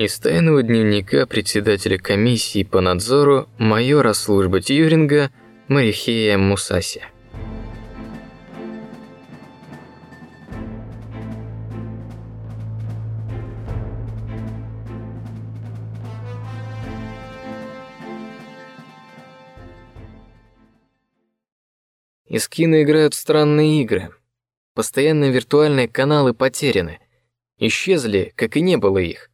Из тайного дневника председателя комиссии по надзору майора службы Тьюринга Марихея Мусаси. Искины играют в странные игры. Постоянно виртуальные каналы потеряны. Исчезли, как и не было их.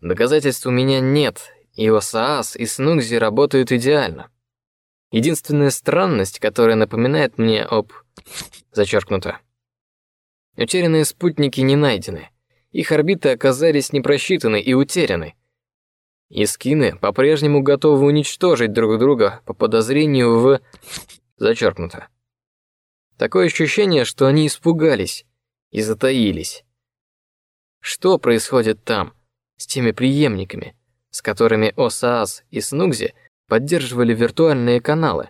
Доказательств у меня нет, и ОСААС и Снукзи работают идеально. Единственная странность, которая напоминает мне об... Зачеркнуто. Утерянные спутники не найдены. Их орбиты оказались не просчитаны и утеряны. И скины по-прежнему готовы уничтожить друг друга по подозрению в... Зачеркнуто. Такое ощущение, что они испугались и затаились. Что происходит там? С теми преемниками, с которыми ОСААС и Снугзи поддерживали виртуальные каналы.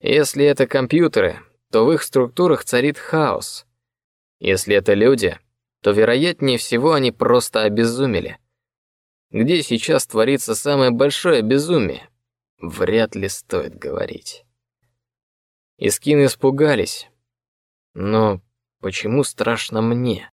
Если это компьютеры, то в их структурах царит хаос. Если это люди, то вероятнее всего они просто обезумели. Где сейчас творится самое большое безумие? Вряд ли стоит говорить. Искины испугались. Но почему страшно мне?